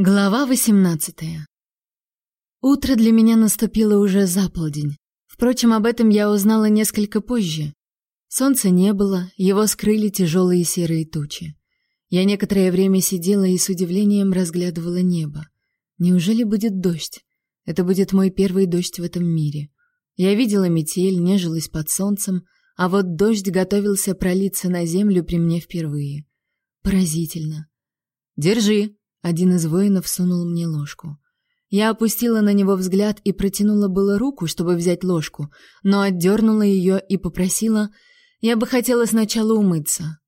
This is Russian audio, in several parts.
Глава 18. Утро для меня наступило уже за полдень. Впрочем, об этом я узнала несколько позже. Солнца не было, его скрыли тяжелые серые тучи. Я некоторое время сидела и с удивлением разглядывала небо. Неужели будет дождь? Это будет мой первый дождь в этом мире. Я видела метель, нежилась под солнцем, а вот дождь готовился пролиться на землю при мне впервые. Поразительно. Держи, один из воинов сунул мне ложку. Я опустила на него взгляд и протянула было руку, чтобы взять ложку, но отдернула ее и попросила: "Я бы хотела сначала умыться".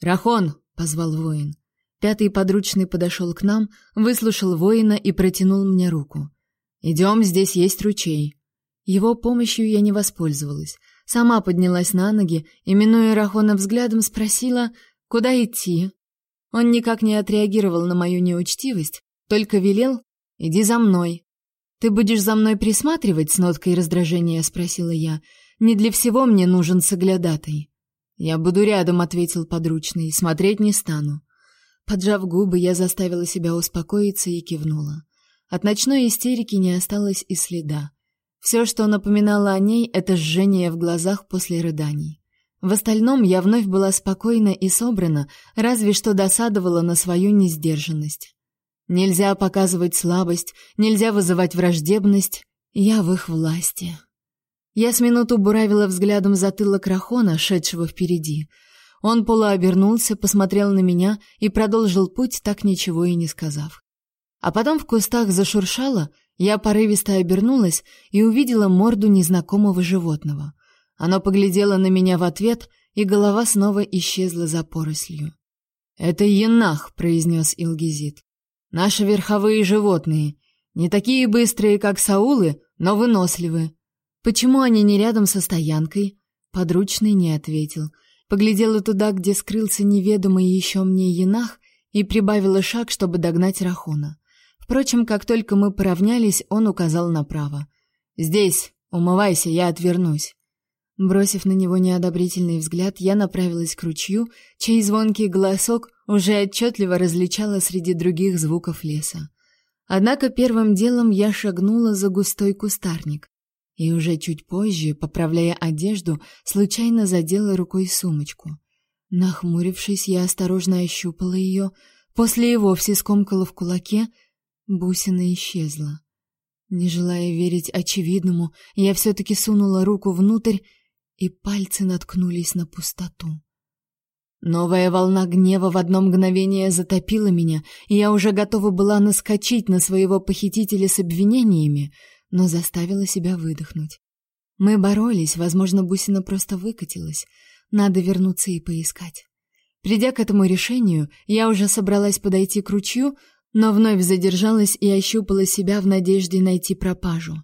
"Рахон", позвал воин. Пятый подручный подошел к нам, выслушал воина и протянул мне руку. «Идем, здесь есть ручей. Его помощью я не воспользовалась. Сама поднялась на ноги и минуя Рахона взглядом спросила: "Куда идти?" Он никак не отреагировал на мою неучтивость, только велел: "Иди за мной". "Ты будешь за мной присматривать?" с ноткой раздражения спросила я. "Не для всего мне нужен соглядатай". "Я буду рядом", ответил подручный. "Смотреть не стану". Поджав губы, я заставила себя успокоиться и кивнула. От ночной истерики не осталось и следа. Все, что напоминало о ней, это жжение в глазах после рыданий. В остальном я вновь была спокойна и собрана, разве что досадовала на свою несдержанность. Нельзя показывать слабость, нельзя вызывать враждебность. Я в их власти. Я с минуту буравила взглядом затылок Рахона, шедшего впереди. Он полуобернулся, посмотрел на меня и продолжил путь, так ничего и не сказав. А потом в кустах зашуршало, я порывисто обернулась и увидела морду незнакомого животного. Оно поглядело на меня в ответ, и голова снова исчезла за порослью. «Это енах», — произнес Илгизит. «Наши верховые животные. Не такие быстрые, как саулы, но выносливые. Почему они не рядом со стоянкой?» Подручный не ответил. Поглядела туда, где скрылся неведомый еще мне енах, и прибавила шаг, чтобы догнать Рахуна. Впрочем, как только мы поравнялись, он указал направо. «Здесь, умывайся, я отвернусь». Бросив на него неодобрительный взгляд, я направилась к ручью, чей звонкий голосок уже отчетливо различала среди других звуков леса. Однако первым делом я шагнула за густой кустарник и уже чуть позже, поправляя одежду, случайно задела рукой сумочку. Нахмурившись, я осторожно ощупала ее, после и вовсе скомкала в кулаке, бусина исчезла. Не желая верить очевидному, я все-таки сунула руку внутрь и пальцы наткнулись на пустоту. Новая волна гнева в одно мгновение затопила меня, и я уже готова была наскочить на своего похитителя с обвинениями, но заставила себя выдохнуть. Мы боролись, возможно, бусина просто выкатилась. Надо вернуться и поискать. Придя к этому решению, я уже собралась подойти к ручью, но вновь задержалась и ощупала себя в надежде найти пропажу.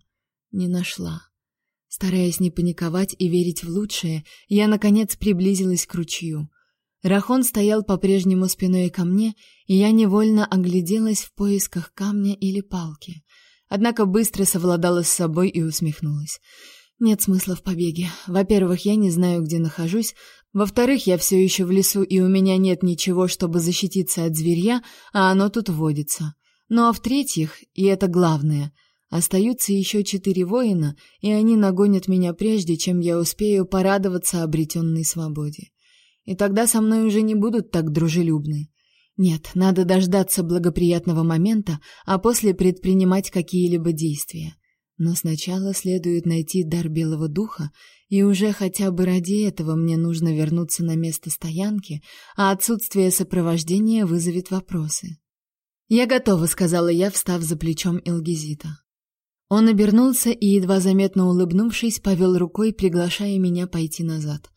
Не нашла. Стараясь не паниковать и верить в лучшее, я наконец приблизилась к ручью. Рахон стоял по-прежнему спиной ко мне, и я невольно огляделась в поисках камня или палки. Однако быстро совладала с собой и усмехнулась. Нет смысла в побеге. Во-первых, я не знаю, где нахожусь. Во-вторых, я все еще в лесу, и у меня нет ничего, чтобы защититься от зверья, а оно тут водится. Ну а в-третьих, и это главное — Остаются еще четыре воина, и они нагонят меня прежде, чем я успею порадоваться обретенной свободе. И тогда со мной уже не будут так дружелюбны. Нет, надо дождаться благоприятного момента, а после предпринимать какие-либо действия. Но сначала следует найти дар белого духа, и уже хотя бы ради этого мне нужно вернуться на место стоянки, а отсутствие сопровождения вызовет вопросы. «Я готова», — сказала я, встав за плечом Илгизита. Он обернулся и, едва заметно улыбнувшись, повел рукой, приглашая меня пойти назад.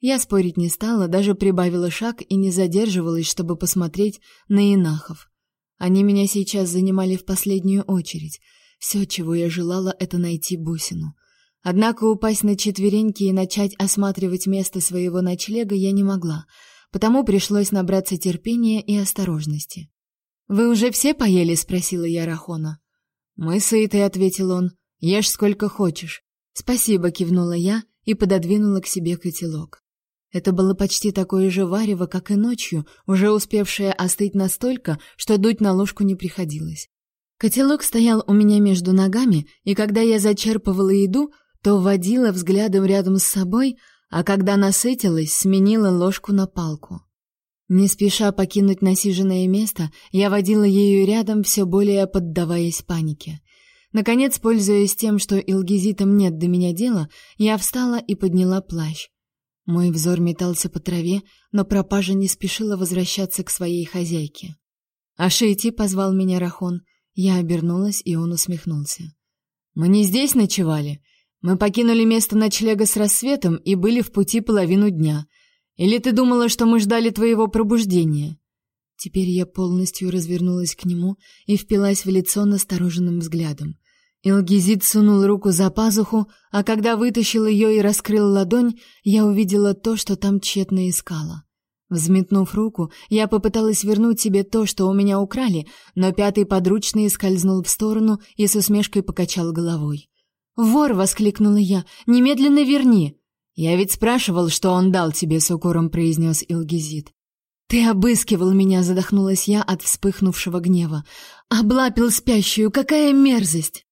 Я спорить не стала, даже прибавила шаг и не задерживалась, чтобы посмотреть на инахов. Они меня сейчас занимали в последнюю очередь. Все, чего я желала, это найти бусину. Однако упасть на четвереньки и начать осматривать место своего ночлега я не могла, потому пришлось набраться терпения и осторожности. «Вы уже все поели?» — спросила я Рахона. «Мы сыты», — ответил он. «Ешь сколько хочешь». «Спасибо», — кивнула я и пододвинула к себе котелок. Это было почти такое же варево, как и ночью, уже успевшее остыть настолько, что дуть на ложку не приходилось. Котелок стоял у меня между ногами, и когда я зачерпывала еду, то водила взглядом рядом с собой, а когда насытилась, сменила ложку на палку. Не спеша покинуть насиженное место, я водила ею рядом, все более поддаваясь панике. Наконец, пользуясь тем, что илгизитам нет до меня дела, я встала и подняла плащ. Мой взор метался по траве, но пропажа не спешила возвращаться к своей хозяйке. «Ашити!» — позвал меня Рахон. Я обернулась, и он усмехнулся. «Мы не здесь ночевали. Мы покинули место ночлега с рассветом и были в пути половину дня. Или ты думала, что мы ждали твоего пробуждения?» Теперь я полностью развернулась к нему и впилась в лицо настороженным взглядом. Илгизит сунул руку за пазуху, а когда вытащил ее и раскрыл ладонь, я увидела то, что там тщетно искала. Взметнув руку, я попыталась вернуть себе то, что у меня украли, но пятый подручный скользнул в сторону и с усмешкой покачал головой. «Вор!» — воскликнула я. «Немедленно верни!» «Я ведь спрашивал, что он дал тебе», — с укором произнес Илгизит. «Ты обыскивал меня», — задохнулась я от вспыхнувшего гнева. «Облапил спящую, какая мерзость!»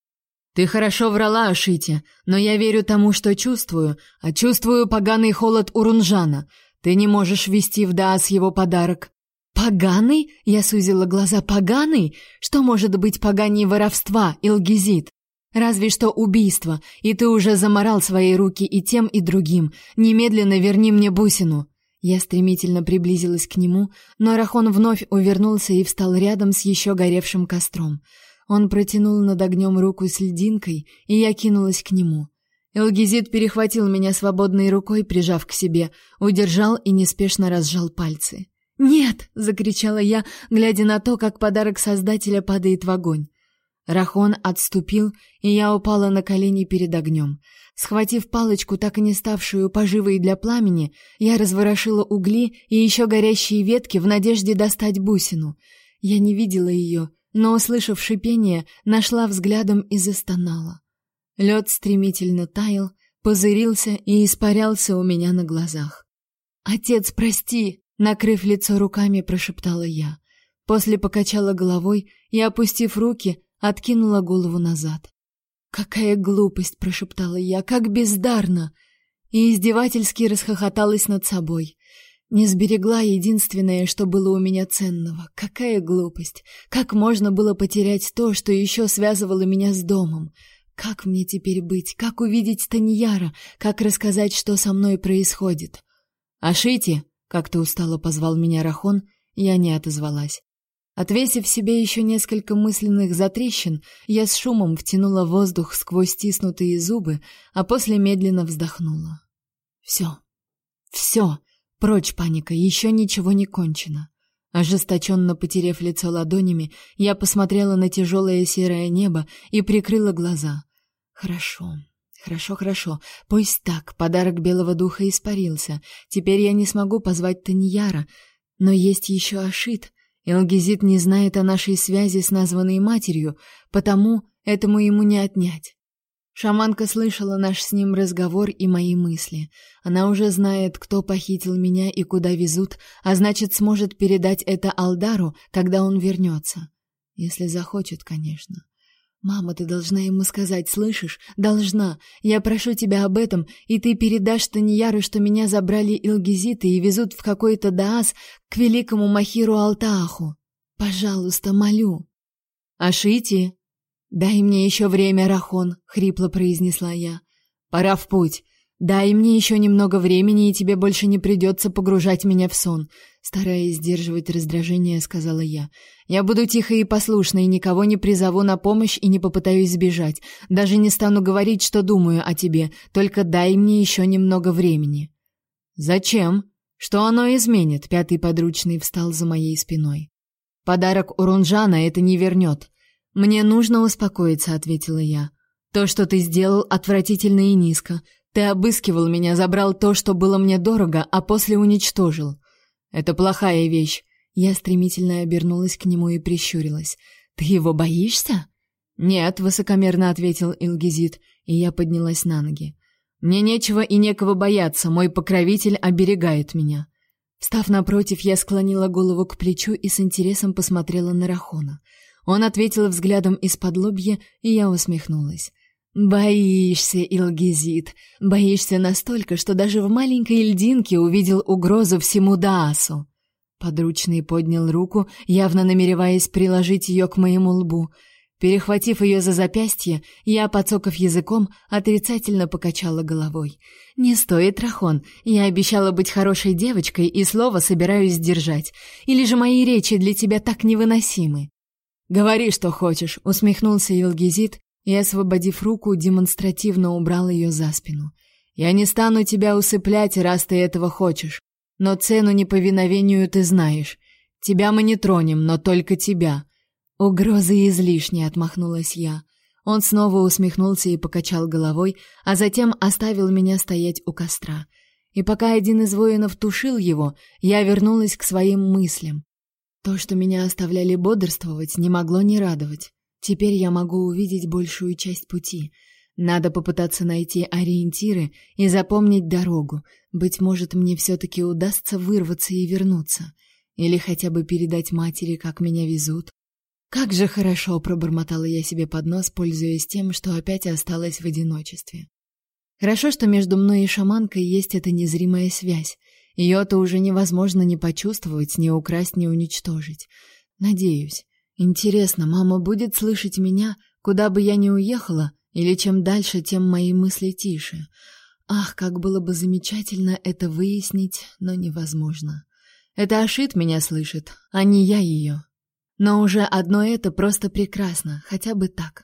Ты хорошо врала, Ашите, но я верю тому, что чувствую, а чувствую поганый холод Урунжана. Ты не можешь вести в Даас его подарок. Поганый? Я сузила глаза. Поганый? Что может быть поганей воровства, Илгизит? Разве что убийство, и ты уже заморал свои руки и тем, и другим. Немедленно верни мне бусину. Я стремительно приблизилась к нему, но Рахон вновь увернулся и встал рядом с еще горевшим костром. Он протянул над огнем руку с льдинкой, и я кинулась к нему. Элгизит перехватил меня свободной рукой, прижав к себе, удержал и неспешно разжал пальцы. "Нет!" закричала я, глядя на то, как подарок создателя падает в огонь. Рахон отступил, и я упала на колени перед огнем. Схватив палочку, так и не ставшую поживой для пламени, я разворошила угли и еще горящие ветки в надежде достать бусину. Я не видела ее, но, услышав шипение, нашла взглядом и застонала. Лед стремительно таял, пузырился и испарялся у меня на глазах. «Отец, прости!» — накрыв лицо руками, прошептала я. После покачала головой и, опустив руки, откинула голову назад. «Какая глупость!» — прошептала я. «Как бездарно!» И издевательски расхохоталась над собой. Не сберегла единственное, что было у меня ценного. Какая глупость! Как можно было потерять то, что еще связывало меня с домом? Как мне теперь быть? Как увидеть Таньяра? Как рассказать, что со мной происходит? «Ашити!» — как-то устало позвал меня Рахон, я не отозвалась. Отвесив себе еще несколько мысленных затрещин, я с шумом втянула воздух сквозь стиснутые зубы, а после медленно вздохнула. Все. Все. Прочь паника, еще ничего не кончено. Ожесточенно потерев лицо ладонями, я посмотрела на тяжелое серое небо и прикрыла глаза. Хорошо. Хорошо, хорошо. Пусть так. Подарок белого духа испарился. Теперь я не смогу позвать Таньяра, но есть еще Ашит. Элгизит не знает о нашей связи с названной матерью, потому этому ему не отнять. Шаманка слышала наш с ним разговор и мои мысли. Она уже знает, кто похитил меня и куда везут, а значит, сможет передать это Алдару, когда он вернется. Если захочет, конечно. Мама, ты должна ему сказать, слышишь? Должна. Я прошу тебя об этом, и ты передашь Таньяру, что меня забрали илгизиты и везут в какой-то Даас к великому Махиру Алтааху. Пожалуйста, молю. Ашити, «Дай мне еще время, Рахон», — хрипло произнесла я. «Пора в путь. Дай мне еще немного времени, и тебе больше не придется погружать меня в сон», — стараясь сдерживать раздражение, сказала я. «Я буду тихой и послушной, никого не призову на помощь и не попытаюсь сбежать. Даже не стану говорить, что думаю о тебе, только дай мне еще немного времени». «Зачем? Что оно изменит?» — пятый подручный встал за моей спиной. «Подарок Урунжана это не вернет. Мне нужно успокоиться, ответила я. То, что ты сделал, отвратительно и низко. Ты обыскивал меня, забрал то, что было мне дорого, а после уничтожил. Это плохая вещь. Я стремительно обернулась к нему и прищурилась. Ты его боишься? Нет, высокомерно ответил Илгизит, и я поднялась на ноги. Мне нечего и некого бояться, мой покровитель оберегает меня. Встав напротив, я склонила голову к плечу и с интересом посмотрела на Рахона. Он ответил взглядом из-под лобья, и я усмехнулась. Боишься, Илгизит, боишься настолько, что даже в маленькой льдинке увидел угрозу всему Даасу. Подручный поднял руку, явно намереваясь приложить ее к моему лбу. Перехватив ее за запястье, я, подсоков языком, отрицательно покачала головой. «Не стоит, Рахон, я обещала быть хорошей девочкой и слово собираюсь держать. Или же мои речи для тебя так невыносимы?» «Говори, что хочешь», — усмехнулся Илгизит и, освободив руку, демонстративно убрал ее за спину. «Я не стану тебя усыплять, раз ты этого хочешь. Но цену неповиновению ты знаешь. Тебя мы не тронем, но только тебя. Угрозы излишне, отмахнулась я. Он снова усмехнулся и покачал головой, а затем оставил меня стоять у костра. И пока один из воинов тушил его, я вернулась к своим мыслям. То, что меня оставляли бодрствовать, не могло не радовать. Теперь я могу увидеть большую часть пути — надо попытаться найти ориентиры и запомнить дорогу. Быть может, мне все-таки удастся вырваться и вернуться. Или хотя бы передать матери, как меня везут. Как же хорошо, пробормотала я себе под нос, пользуясь тем, что опять осталась в одиночестве. Хорошо, что между мной и шаманкой есть эта незримая связь. Ее-то уже невозможно ни почувствовать, ни украсть, ни уничтожить. Надеюсь. Интересно, мама будет слышать меня, куда бы я ни уехала, или чем дальше, тем мои мысли тише. Ах, как было бы замечательно это выяснить, но невозможно. Это Ашит меня слышит, а не я ее. Но уже одно это просто прекрасно, хотя бы так.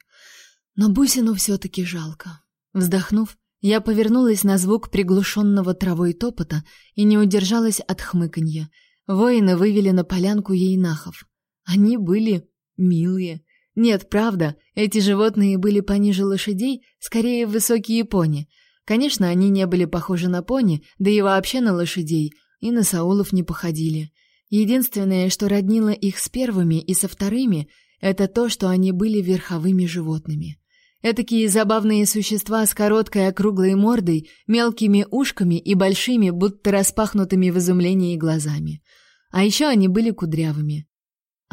Но бусину все-таки жалко. Вздохнув, я повернулась на звук приглушенного травой топота и не удержалась от хмыканья. Воины вывели на полянку ейнахов. Они были милые, нет, правда, эти животные были пониже лошадей, скорее высокие пони. Конечно, они не были похожи на пони, да и вообще на лошадей, и на саулов не походили. Единственное, что роднило их с первыми и со вторыми, это то, что они были верховыми животными. Этакие забавные существа с короткой округлой мордой, мелкими ушками и большими, будто распахнутыми в изумлении глазами. А еще они были кудрявыми.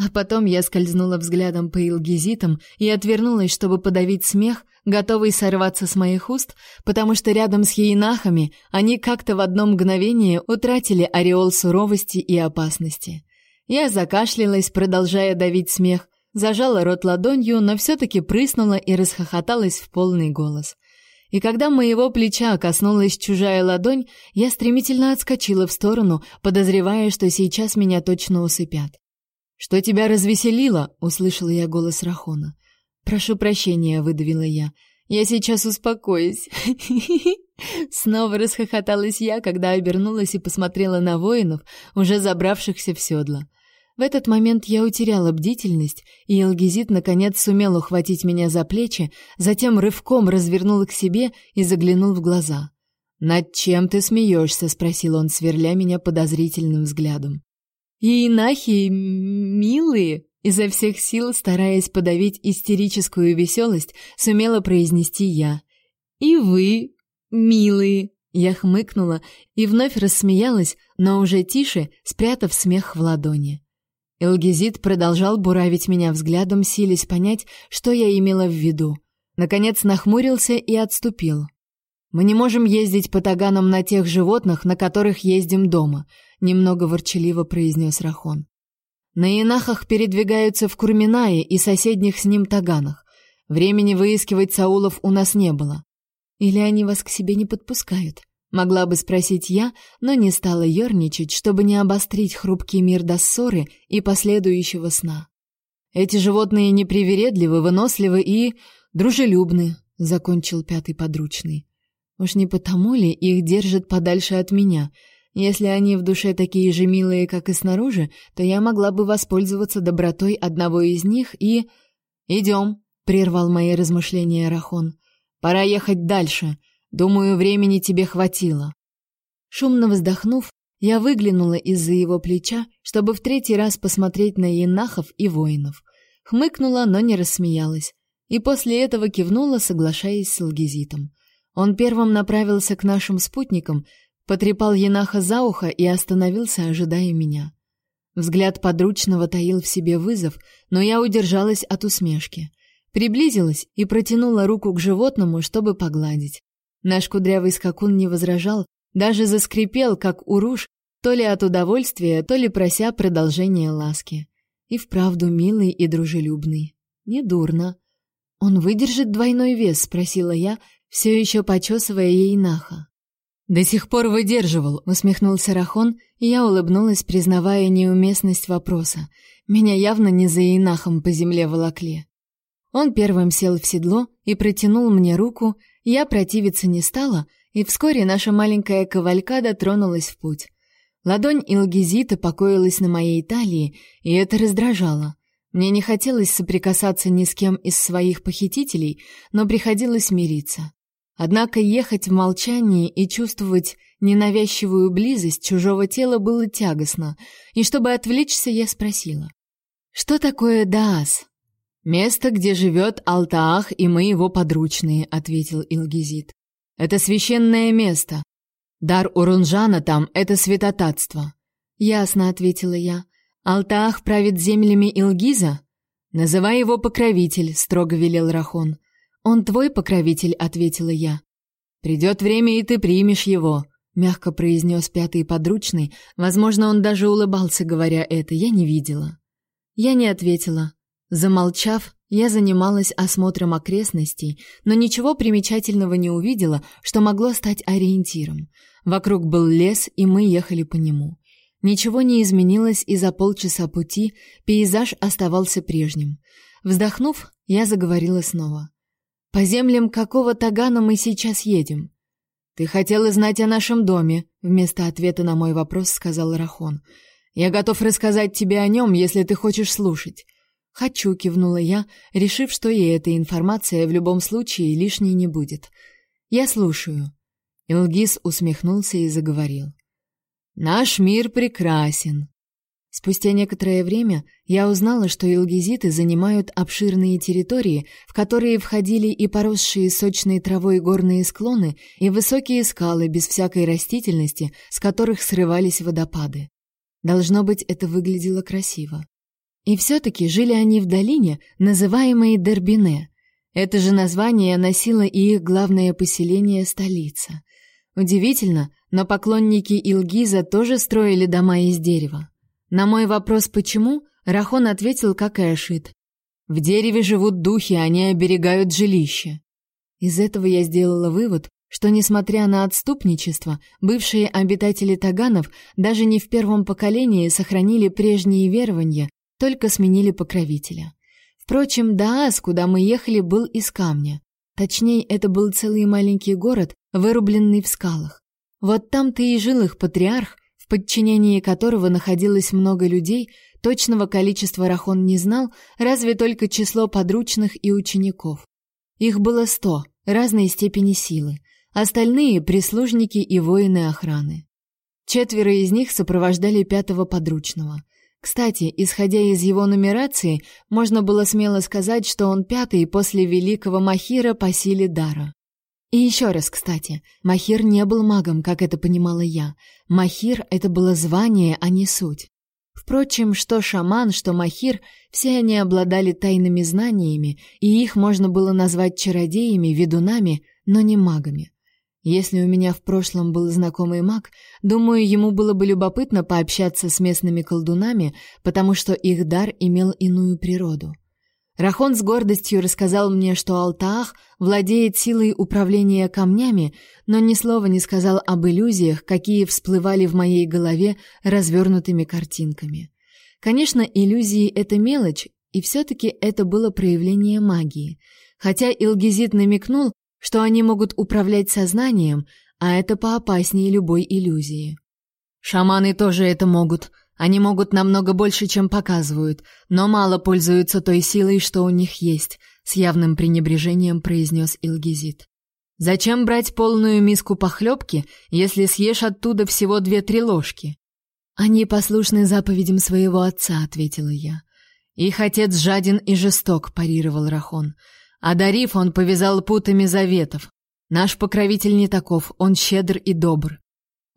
А потом я скользнула взглядом по илгизитам и отвернулась, чтобы подавить смех, готовый сорваться с моих уст, потому что рядом с ейнахами они как-то в одно мгновение утратили ореол суровости и опасности. Я закашлялась, продолжая давить смех, зажала рот ладонью, но все-таки прыснула и расхохоталась в полный голос. И когда моего плеча коснулась чужая ладонь, я стремительно отскочила в сторону, подозревая, что сейчас меня точно усыпят. Что тебя развеселило? услышала я голос Рахона. Прошу прощения, выдавила я. Я сейчас успокоюсь. Снова расхохоталась я, когда обернулась и посмотрела на воинов, уже забравшихся в седло. В этот момент я утеряла бдительность, и Элгизит наконец сумел ухватить меня за плечи, затем рывком развернул к себе и заглянул в глаза. «Над чем ты смеешься?» — спросил он, сверля меня подозрительным взглядом. И инахи милые, изо всех сил стараясь подавить истерическую веселость, сумела произнести я. И вы милые. Я хмыкнула и вновь рассмеялась, но уже тише, спрятав смех в ладони. Элгизит продолжал буравить меня взглядом, силясь понять, что я имела в виду. Наконец нахмурился и отступил. Мы не можем ездить по таганам на тех животных, на которых ездим дома немного ворчаливо произнес Рахон. На инахах передвигаются в Курминае и соседних с ним таганах. Времени выискивать саулов у нас не было. Или они вас к себе не подпускают? Могла бы спросить я, но не стала ерничать, чтобы не обострить хрупкий мир до ссоры и последующего сна. Эти животные непривередливы, выносливы и дружелюбны, закончил пятый подручный. Уж не потому ли их держат подальше от меня? Если они в душе такие же милые, как и снаружи, то я могла бы воспользоваться добротой одного из них и... «Идем», — прервал мои размышления Рахон. «Пора ехать дальше. Думаю, времени тебе хватило». Шумно вздохнув, я выглянула из-за его плеча, чтобы в третий раз посмотреть на енахов и воинов. Хмыкнула, но не рассмеялась. И после этого кивнула, соглашаясь с Алгизитом. Он первым направился к нашим спутникам, потрепал Енаха за ухо и остановился, ожидая меня. Взгляд подручного таил в себе вызов, но я удержалась от усмешки. Приблизилась и протянула руку к животному, чтобы погладить. Наш кудрявый скакун не возражал, даже заскрипел, как уруш, то ли от удовольствия, то ли прося продолжения ласки. И вправду милый и дружелюбный. Недурно. Он выдержит двойной вес, спросила я, все еще почесывая ей наха. До сих пор выдерживал, усмехнулся Рахон, и я улыбнулась, признавая неуместность вопроса. Меня явно не за инахом по земле волокли. Он первым сел в седло и протянул мне руку, я противиться не стала, и вскоре наша маленькая кавалькада тронулась в путь. Ладонь Илгизита покоилась на моей талии, и это раздражало. Мне не хотелось соприкасаться ни с кем из своих похитителей, но приходилось мириться. Однако ехать в молчании и чувствовать ненавязчивую близость чужого тела было тягостно, и чтобы отвлечься, я спросила: "Что такое Даас?" "Место, где живет Алтаах, и мы его подручные", ответил Илгизит. "Это священное место. Дар Урунжана там это святотатство". "Ясно", ответила я. "Алтаах правит землями Илгиза?" "Называй его покровитель", строго велел Рахон. Он твой покровитель, ответила я. Придет время, и ты примешь его, мягко произнес пятый подручный. Возможно, он даже улыбался, говоря это, я не видела. Я не ответила. Замолчав, я занималась осмотром окрестностей, но ничего примечательного не увидела, что могло стать ориентиром. Вокруг был лес, и мы ехали по нему. Ничего не изменилось, и за полчаса пути пейзаж оставался прежним. Вздохнув, я заговорила снова. По землям какого тагана мы сейчас едем? Ты хотела знать о нашем доме, вместо ответа на мой вопрос сказал Рахон. Я готов рассказать тебе о нем, если ты хочешь слушать. Хочу, кивнула я, решив, что и эта информация в любом случае лишней не будет. Я слушаю. Илгиз усмехнулся и заговорил. Наш мир прекрасен. Спустя некоторое время я узнала, что илгизиты занимают обширные территории, в которые входили и поросшие сочной травой горные склоны, и высокие скалы без всякой растительности, с которых срывались водопады. Должно быть, это выглядело красиво. И все-таки жили они в долине, называемой Дербине. Это же название носило и их главное поселение, столица. Удивительно, но поклонники Илгиза тоже строили дома из дерева. На мой вопрос «почему?» Рахон ответил, как и Ашит. «В дереве живут духи, они оберегают жилище». Из этого я сделала вывод, что, несмотря на отступничество, бывшие обитатели Таганов даже не в первом поколении сохранили прежние верования, только сменили покровителя. Впрочем, Даас, куда мы ехали, был из камня. Точнее, это был целый маленький город, вырубленный в скалах. Вот там-то и жил их патриарх, подчинении которого находилось много людей, точного количества Рахон не знал, разве только число подручных и учеников. Их было сто, разной степени силы. Остальные — прислужники и воины охраны. Четверо из них сопровождали пятого подручного. Кстати, исходя из его нумерации, можно было смело сказать, что он пятый после великого Махира по силе дара. И еще раз, кстати, Махир не был магом, как это понимала я. Махир — это было звание, а не суть. Впрочем, что шаман, что махир, все они обладали тайными знаниями, и их можно было назвать чародеями, ведунами, но не магами. Если у меня в прошлом был знакомый маг, думаю, ему было бы любопытно пообщаться с местными колдунами, потому что их дар имел иную природу. Рахон с гордостью рассказал мне, что Алтаах владеет силой управления камнями, но ни слова не сказал об иллюзиях, какие всплывали в моей голове развернутыми картинками. Конечно, иллюзии — это мелочь, и все-таки это было проявление магии. Хотя Илгизит намекнул, что они могут управлять сознанием, а это поопаснее любой иллюзии. «Шаманы тоже это могут», они могут намного больше, чем показывают, но мало пользуются той силой, что у них есть, с явным пренебрежением произнес Илгизит. Зачем брать полную миску похлебки, если съешь оттуда всего две-три ложки? Они послушны заповедям своего отца, ответила я. Их отец жаден и жесток, парировал Рахон. А дарив он повязал путами заветов. Наш покровитель не таков, он щедр и добр.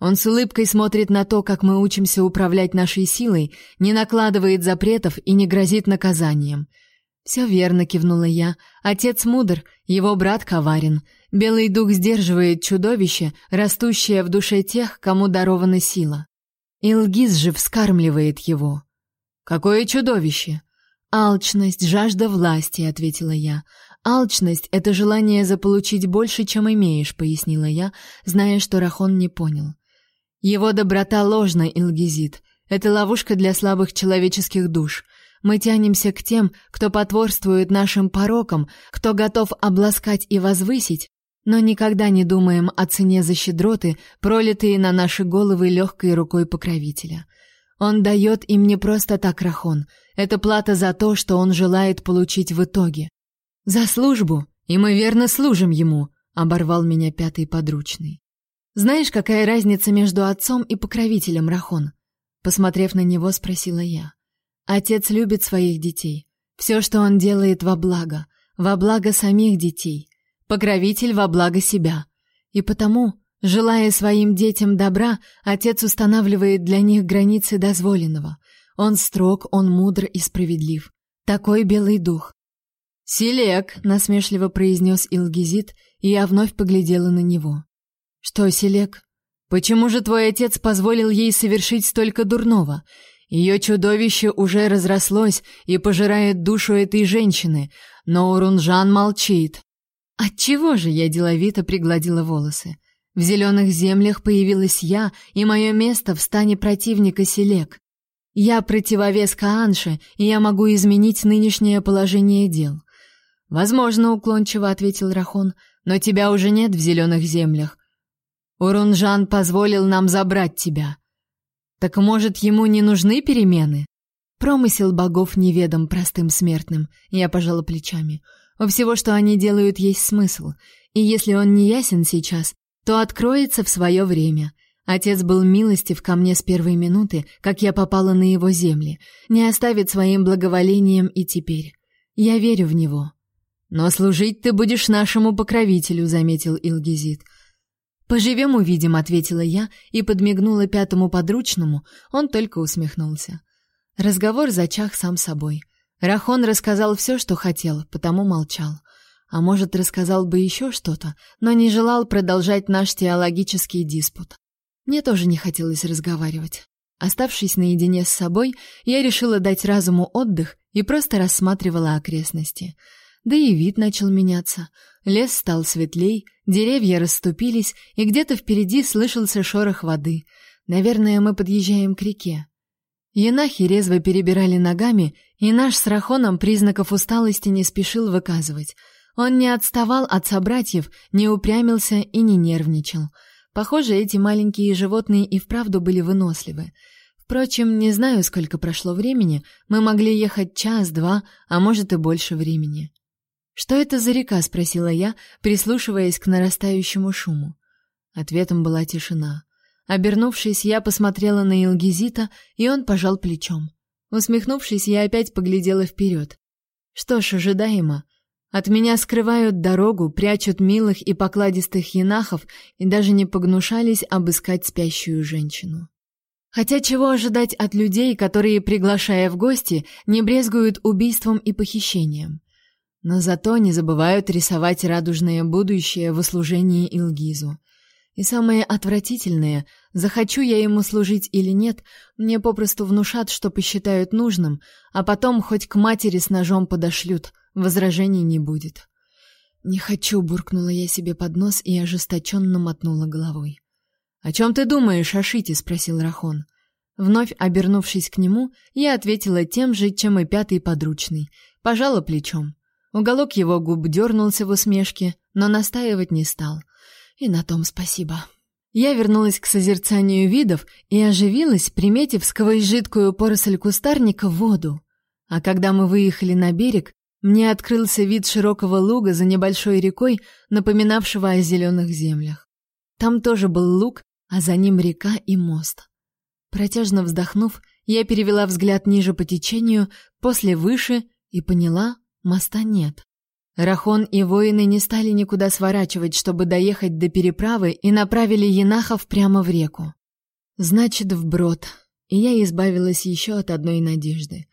Он с улыбкой смотрит на то, как мы учимся управлять нашей силой, не накладывает запретов и не грозит наказанием. «Все верно, кивнула я. Отец мудр, его брат коварен. Белый дух сдерживает чудовище, растущее в душе тех, кому дарована сила. Илгиз же вскармливает его. Какое чудовище? Алчность, жажда власти, ответила я. Алчность это желание заполучить больше, чем имеешь, пояснила я, зная, что Рахон не понял. Его доброта ложна, Илгизит. Это ловушка для слабых человеческих душ. Мы тянемся к тем, кто потворствует нашим порокам, кто готов обласкать и возвысить, но никогда не думаем о цене за щедроты, пролитые на наши головы легкой рукой покровителя. Он дает им не просто так рахон, это плата за то, что он желает получить в итоге. За службу, и мы верно служим ему, оборвал меня пятый подручный. Знаешь, какая разница между отцом и покровителем, Рахон? Посмотрев на него, спросила я. Отец любит своих детей. Все, что он делает во благо, во благо самих детей. Покровитель во благо себя. И потому, желая своим детям добра, отец устанавливает для них границы дозволенного. Он строг, он мудр и справедлив. Такой белый дух. «Селек», — насмешливо произнес Илгизит, и я вновь поглядела на него. Что, Селек? Почему же твой отец позволил ей совершить столько дурного? Ее чудовище уже разрослось и пожирает душу этой женщины, но Урунжан молчит. Отчего же я деловито пригладила волосы? В зеленых землях появилась я, и мое место в стане противника Селек. Я противовес Каанше, и я могу изменить нынешнее положение дел. Возможно, уклончиво ответил Рахон, но тебя уже нет в зеленых землях. Урунжан позволил нам забрать тебя. Так может, ему не нужны перемены? Промысел богов неведом простым смертным. Я пожала плечами. У всего, что они делают, есть смысл. И если он не ясен сейчас, то откроется в свое время. Отец был милостив ко мне с первой минуты, как я попала на его земли, не оставит своим благоволением и теперь. Я верю в него. Но служить ты будешь нашему покровителю, заметил Илгизит. «Поживем, увидим», — ответила я и подмигнула пятому подручному, он только усмехнулся. Разговор зачах сам собой. Рахон рассказал все, что хотел, потому молчал. А может, рассказал бы еще что-то, но не желал продолжать наш теологический диспут. Мне тоже не хотелось разговаривать. Оставшись наедине с собой, я решила дать разуму отдых и просто рассматривала окрестности — да и вид начал меняться. Лес стал светлей, деревья расступились, и где-то впереди слышался шорох воды. Наверное, мы подъезжаем к реке. Янахи резво перебирали ногами, и наш с Рахоном признаков усталости не спешил выказывать. Он не отставал от собратьев, не упрямился и не нервничал. Похоже, эти маленькие животные и вправду были выносливы. Впрочем, не знаю, сколько прошло времени, мы могли ехать час-два, а может и больше времени. «Что это за река?» — спросила я, прислушиваясь к нарастающему шуму. Ответом была тишина. Обернувшись, я посмотрела на Илгизита, и он пожал плечом. Усмехнувшись, я опять поглядела вперед. Что ж, ожидаемо. От меня скрывают дорогу, прячут милых и покладистых енахов и даже не погнушались обыскать спящую женщину. Хотя чего ожидать от людей, которые, приглашая в гости, не брезгуют убийством и похищением? Но зато не забывают рисовать радужное будущее в услужении Илгизу. И самое отвратительное, захочу я ему служить или нет, мне попросту внушат, что посчитают нужным, а потом хоть к матери с ножом подошлют, возражений не будет. «Не хочу», — буркнула я себе под нос и ожесточенно мотнула головой. «О чем ты думаешь, Ашити?» — спросил Рахон. Вновь обернувшись к нему, я ответила тем же, чем и пятый подручный. Пожала плечом. Уголок его губ дернулся в усмешке, но настаивать не стал. И на том спасибо. Я вернулась к созерцанию видов и оживилась, приметив сквозь жидкую поросль кустарника воду. А когда мы выехали на берег, мне открылся вид широкого луга за небольшой рекой, напоминавшего о зеленых землях. Там тоже был луг, а за ним река и мост. Протяжно вздохнув, я перевела взгляд ниже по течению, после выше и поняла, Моста нет. Рахон и воины не стали никуда сворачивать, чтобы доехать до переправы, и направили енахов прямо в реку. Значит, вброд. И я избавилась еще от одной надежды.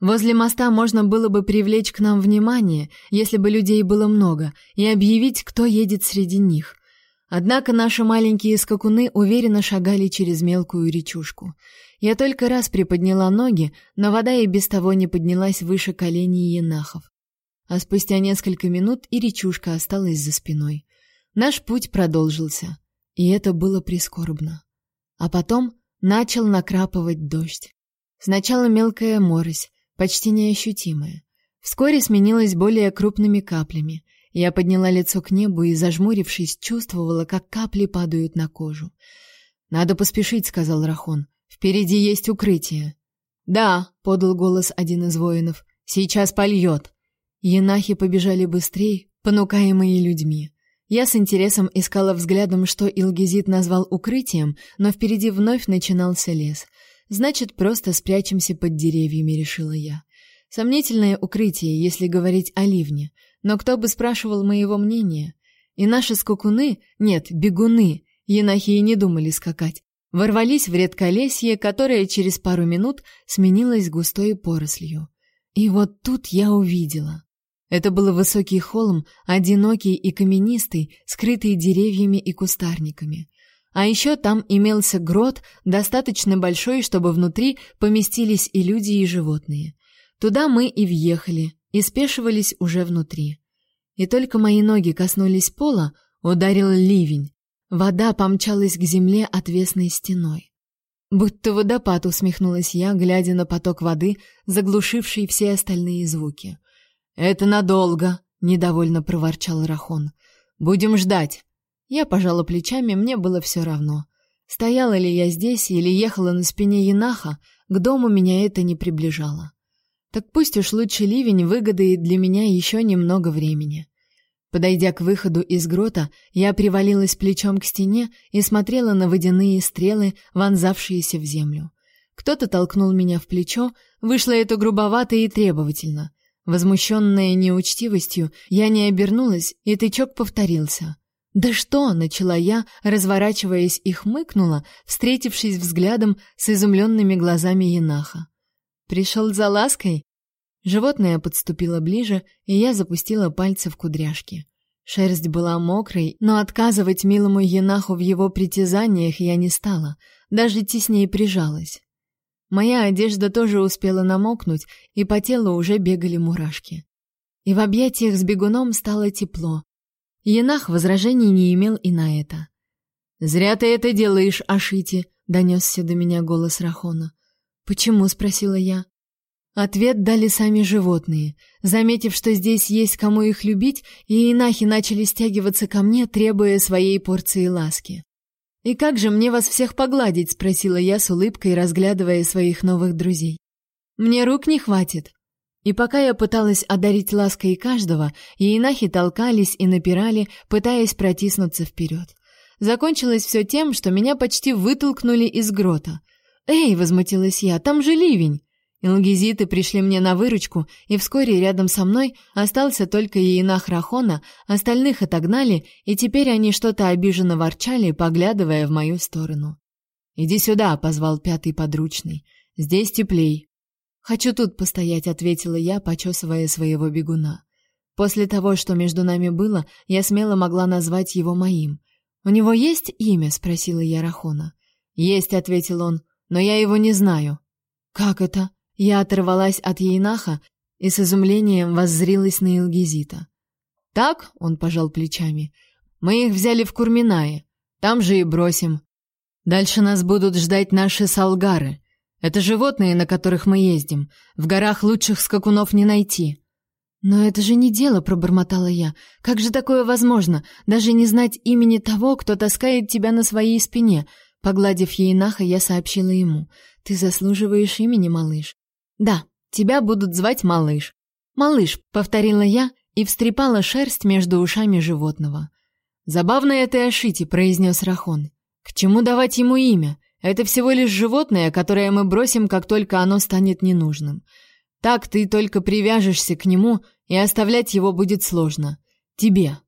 Возле моста можно было бы привлечь к нам внимание, если бы людей было много, и объявить, кто едет среди них. Однако наши маленькие скакуны уверенно шагали через мелкую речушку. Я только раз приподняла ноги, но вода и без того не поднялась выше коленей енахов. А спустя несколько минут и речушка осталась за спиной. Наш путь продолжился, и это было прискорбно. А потом начал накрапывать дождь. Сначала мелкая морось, почти неощутимая. Вскоре сменилась более крупными каплями. Я подняла лицо к небу и, зажмурившись, чувствовала, как капли падают на кожу. «Надо поспешить», — сказал Рахон. «Впереди есть укрытие». «Да», — подал голос один из воинов. «Сейчас польет». Енахи побежали быстрее, понукаемые людьми. Я с интересом искала взглядом, что Илгизит назвал укрытием, но впереди вновь начинался лес. Значит, просто спрячемся под деревьями, решила я. Сомнительное укрытие, если говорить о ливне. Но кто бы спрашивал моего мнения? И наши скакуны, нет, бегуны, енахи не думали скакать, ворвались в редколесье, которое через пару минут сменилось густой порослью. И вот тут я увидела. Это был высокий холм, одинокий и каменистый, скрытый деревьями и кустарниками. А еще там имелся грот, достаточно большой, чтобы внутри поместились и люди, и животные. Туда мы и въехали, и спешивались уже внутри. И только мои ноги коснулись пола, ударил ливень. Вода помчалась к земле отвесной стеной. Будто водопад усмехнулась я, глядя на поток воды, заглушивший все остальные звуки. Это надолго, недовольно проворчал Рахон. Будем ждать. Я пожала плечами, мне было все равно. Стояла ли я здесь или ехала на спине Енаха, к дому меня это не приближало. Так пусть уж лучше ливень выгодает для меня еще немного времени. Подойдя к выходу из грота, я привалилась плечом к стене и смотрела на водяные стрелы, вонзавшиеся в землю. Кто-то толкнул меня в плечо, вышло это грубовато и требовательно. Возмущенная неучтивостью, я не обернулась, и тычок повторился. «Да что?» — начала я, разворачиваясь и хмыкнула, встретившись взглядом с изумленными глазами Енаха. «Пришел за лаской?» Животное подступило ближе, и я запустила пальцы в кудряшки. Шерсть была мокрой, но отказывать милому Енаху в его притязаниях я не стала, даже теснее прижалась. Моя одежда тоже успела намокнуть, и по телу уже бегали мурашки. И в объятиях с бегуном стало тепло. Янах возражений не имел и на это. «Зря ты это делаешь, Ашити», — донесся до меня голос Рахона. «Почему?» — спросила я. Ответ дали сами животные. Заметив, что здесь есть кому их любить, и инахи начали стягиваться ко мне, требуя своей порции ласки. «И как же мне вас всех погладить?» — спросила я с улыбкой, разглядывая своих новых друзей. «Мне рук не хватит». И пока я пыталась одарить лаской каждого, иенахи толкались и напирали, пытаясь протиснуться вперед. Закончилось все тем, что меня почти вытолкнули из грота. «Эй!» — возмутилась я, «там же ливень!» Илгизиты пришли мне на выручку, и вскоре рядом со мной остался только Иенах Рахона, остальных отогнали, и теперь они что-то обиженно ворчали, поглядывая в мою сторону. «Иди сюда», — позвал пятый подручный. «Здесь теплей». «Хочу тут постоять», — ответила я, почесывая своего бегуна. После того, что между нами было, я смело могла назвать его моим. «У него есть имя?» — спросила я Рахона. «Есть», — ответил он, — «но я его не знаю». «Как это?» Я оторвалась от Ейнаха и с изумлением воззрилась на Илгизита. «Так?» — он пожал плечами. «Мы их взяли в Курминае. Там же и бросим. Дальше нас будут ждать наши салгары. Это животные, на которых мы ездим. В горах лучших скакунов не найти». «Но это же не дело», — пробормотала я. «Как же такое возможно? Даже не знать имени того, кто таскает тебя на своей спине?» Погладив Ейнаха, я сообщила ему. «Ты заслуживаешь имени, малыш. Да, тебя будут звать малыш. Малыш, повторила я и встрепала шерсть между ушами животного. Забавное ты Ашити, произнес Рахон. К чему давать ему имя? Это всего лишь животное, которое мы бросим, как только оно станет ненужным. Так ты только привяжешься к нему и оставлять его будет сложно. Тебе.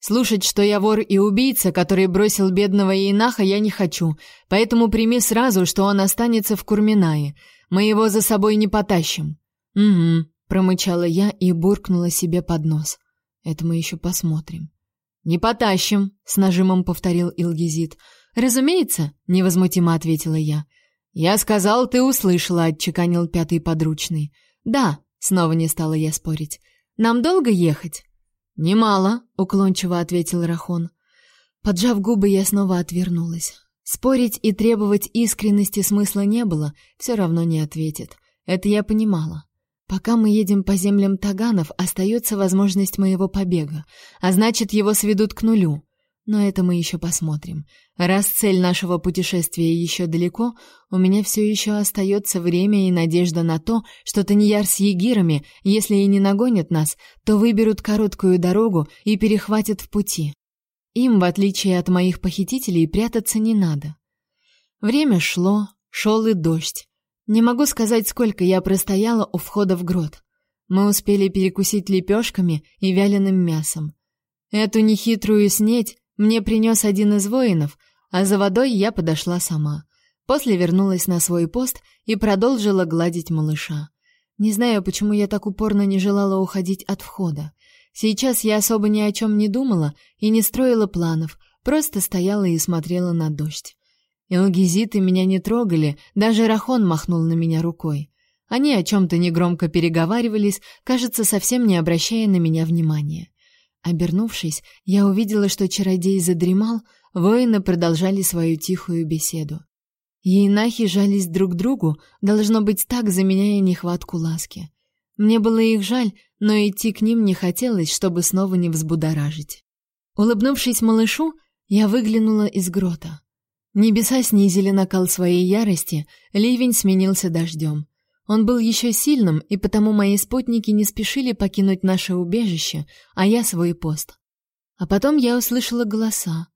Слушать, что я вор и убийца, который бросил бедного Инаха, я не хочу, поэтому прими сразу, что он останется в Курминае. Мы его за собой не потащим. Угу, промычала я и буркнула себе под нос. Это мы еще посмотрим. Не потащим, с нажимом повторил Илгизит. Разумеется, невозмутимо ответила я. Я сказал, ты услышала, отчеканил пятый подручный. Да, снова не стала я спорить. Нам долго ехать? Немало, уклончиво ответил Рахон. Поджав губы, я снова отвернулась. Спорить и требовать искренности смысла не было, все равно не ответит. Это я понимала. Пока мы едем по землям таганов, остается возможность моего побега, а значит, его сведут к нулю. Но это мы еще посмотрим. Раз цель нашего путешествия еще далеко, у меня все еще остается время и надежда на то, что Таньяр с егирами, если и не нагонят нас, то выберут короткую дорогу и перехватят в пути. Им, в отличие от моих похитителей, прятаться не надо. Время шло, шел и дождь. Не могу сказать, сколько я простояла у входа в грот. Мы успели перекусить лепешками и вяленым мясом. Эту нехитрую снеть мне принес один из воинов, а за водой я подошла сама. После вернулась на свой пост и продолжила гладить малыша. Не знаю, почему я так упорно не желала уходить от входа. Сейчас я особо ни о чем не думала и не строила планов, просто стояла и смотрела на дождь. Элгизиты меня не трогали, даже Рахон махнул на меня рукой. Они о чем-то негромко переговаривались, кажется, совсем не обращая на меня внимания. Обернувшись, я увидела, что чародей задремал, воины продолжали свою тихую беседу. Ейнахи жались друг к другу, должно быть, так заменяя нехватку ласки. Мне было их жаль, но идти к ним не хотелось, чтобы снова не взбудоражить. Улыбнувшись малышу, я выглянула из грота. Небеса снизили накал своей ярости, ливень сменился дождем. Он был еще сильным, и потому мои спутники не спешили покинуть наше убежище, а я свой пост. А потом я услышала голоса.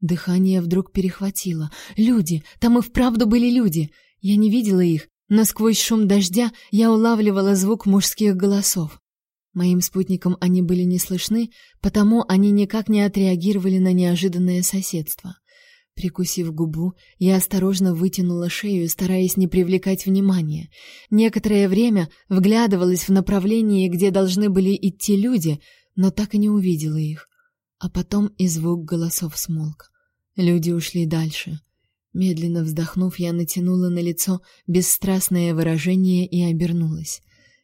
Дыхание вдруг перехватило. Люди, там и вправду были люди. Я не видела их, но сквозь шум дождя я улавливала звук мужских голосов. Моим спутникам они были не слышны, потому они никак не отреагировали на неожиданное соседство. Прикусив губу, я осторожно вытянула шею, стараясь не привлекать внимания. Некоторое время вглядывалась в направлении, где должны были идти люди, но так и не увидела их. А потом и звук голосов смолк. Люди ушли дальше. Медленно вздохнув, я натянула на лицо бесстрастное выражение и обернулась.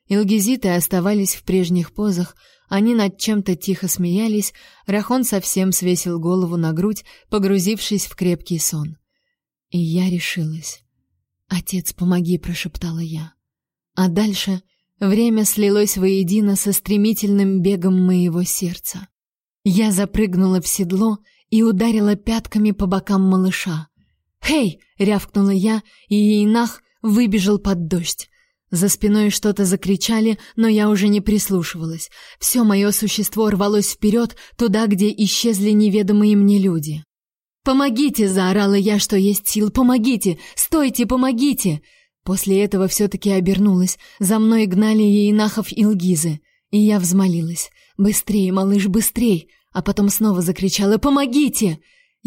Илгизиты оставались в прежних позах, они над чем-то тихо смеялись, Рахон совсем свесил голову на грудь, погрузившись в крепкий сон. И я решилась. «Отец, помоги», — прошептала я. А дальше время слилось воедино со стремительным бегом моего сердца. Я запрыгнула в седло и ударила пятками по бокам малыша. «Хей!» — рявкнула я, и Ейнах выбежал под дождь. За спиной что-то закричали, но я уже не прислушивалась. Все мое существо рвалось вперед, туда, где исчезли неведомые мне люди. «Помогите!» — заорала я, что есть сил. «Помогите! Стойте, помогите!» После этого все-таки обернулась. За мной гнали Ейнахов и Илгизы. И я взмолилась. «Быстрее, малыш, быстрей!» А потом снова закричала «Помогите!»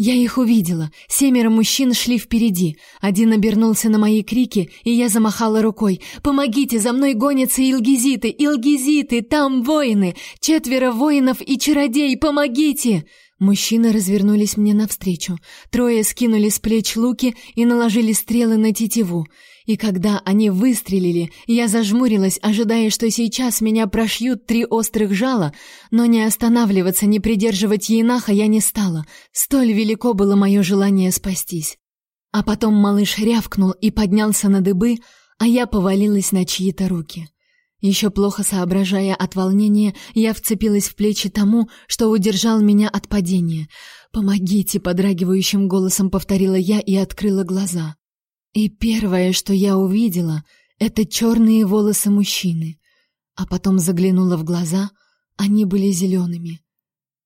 Я их увидела. Семеро мужчин шли впереди. Один обернулся на мои крики, и я замахала рукой. «Помогите, за мной гонятся илгизиты! Илгизиты! Там воины! Четверо воинов и чародей! Помогите!» Мужчины развернулись мне навстречу. Трое скинули с плеч луки и наложили стрелы на тетиву. И когда они выстрелили, я зажмурилась, ожидая, что сейчас меня прошьют три острых жала, но не останавливаться, не придерживать Енаха я не стала. Столь велико было мое желание спастись. А потом малыш рявкнул и поднялся на дыбы, а я повалилась на чьи-то руки. Еще плохо соображая от волнения, я вцепилась в плечи тому, что удержал меня от падения. «Помогите!» — подрагивающим голосом повторила я и открыла глаза. И первое, что я увидела, это черные волосы мужчины. А потом заглянула в глаза, они были зелеными.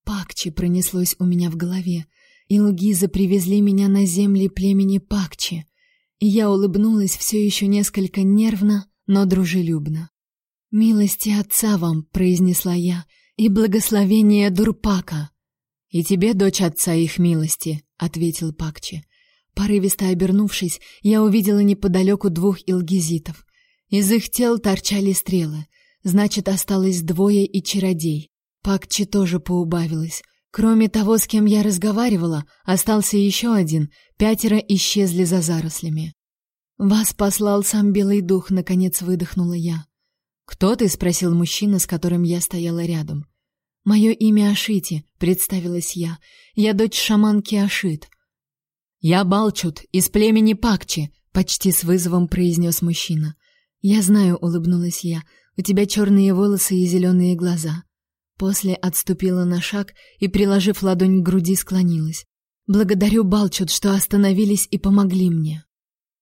Пакчи пронеслось у меня в голове. Илгизы привезли меня на земли племени Пакчи. И я улыбнулась все еще несколько нервно, но дружелюбно. Милости отца вам, произнесла я, и благословение Дурпака. И тебе, дочь отца, их милости, ответил Пакчи. Порывисто обернувшись, я увидела неподалеку двух илгизитов. Из их тел торчали стрелы. Значит, осталось двое и чародей. Пакчи тоже поубавилось. Кроме того, с кем я разговаривала, остался еще один. Пятеро исчезли за зарослями. Вас послал сам Белый Дух, наконец выдохнула я. «Кто ты?» — спросил мужчина, с которым я стояла рядом. «Мое имя Ашити», — представилась я. «Я дочь шаманки Ашит». «Я Балчут, из племени Пакчи», — почти с вызовом произнес мужчина. «Я знаю», — улыбнулась я. «У тебя черные волосы и зеленые глаза». После отступила на шаг и, приложив ладонь к груди, склонилась. «Благодарю, Балчут, что остановились и помогли мне».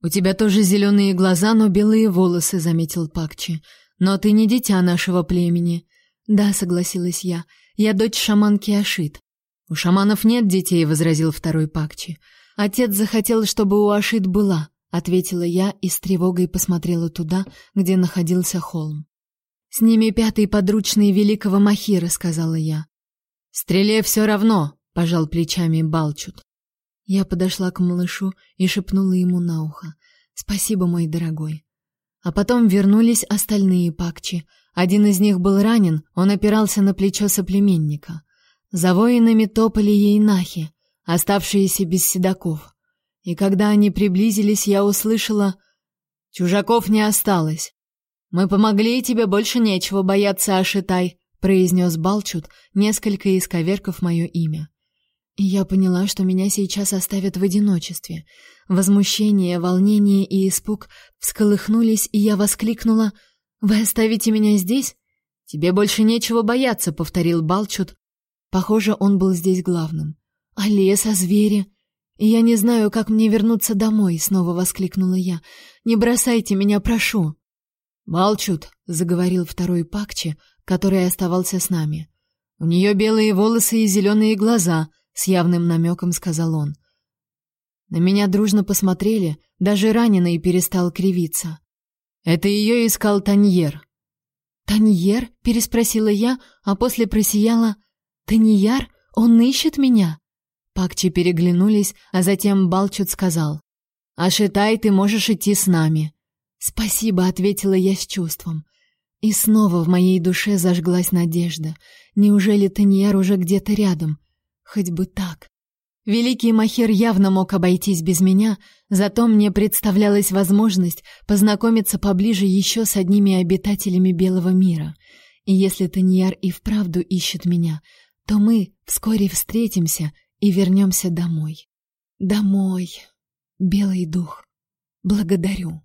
«У тебя тоже зеленые глаза, но белые волосы», — заметил Пакчи. Но ты не дитя нашего племени. Да, согласилась я. Я дочь шаманки Ашит. У шаманов нет детей, возразил второй Пакчи. Отец захотел, чтобы у Ашит была, ответила я и с тревогой посмотрела туда, где находился холм. С ними пятый подручный великого Махира, сказала я. Стреле все равно, пожал плечами Балчут. Я подошла к малышу и шепнула ему на ухо: "Спасибо, мой дорогой. А потом вернулись остальные пакчи. Один из них был ранен, он опирался на плечо соплеменника. За воинами топали ейнахи, оставшиеся без седаков. И когда они приблизились, я услышала: "Чужаков не осталось. Мы помогли, тебе больше нечего бояться, Ашитай", произнес Балчут, несколько исковеркав мое имя. И я поняла, что меня сейчас оставят в одиночестве. Возмущение, волнение и испуг всколыхнулись, и я воскликнула: "Вы оставите меня здесь? Тебе больше нечего бояться", повторил Балчут. Похоже, он был здесь главным. "А лес, а звери? Я не знаю, как мне вернуться домой", снова воскликнула я. "Не бросайте меня, прошу". "Балчут", заговорил второй Пакчи, который оставался с нами. "У нее белые волосы и зеленые глаза" с явным намеком сказал он. На меня дружно посмотрели, даже раненый перестал кривиться. Это ее искал Таньер. Таньер? переспросила я, а после просияла: Таньяр, он ищет меня. Пакчи переглянулись, а затем Балчут сказал: "Ашитай, ты можешь идти с нами". "Спасибо", ответила я с чувством. И снова в моей душе зажглась надежда. Неужели Таньяр уже где-то рядом? Хоть бы так. Великий Махер явно мог обойтись без меня, зато мне представлялась возможность познакомиться поближе еще с одними обитателями Белого мира. И если Таньяр и вправду ищет меня, то мы вскоре встретимся и вернемся домой. Домой. Белый дух. Благодарю.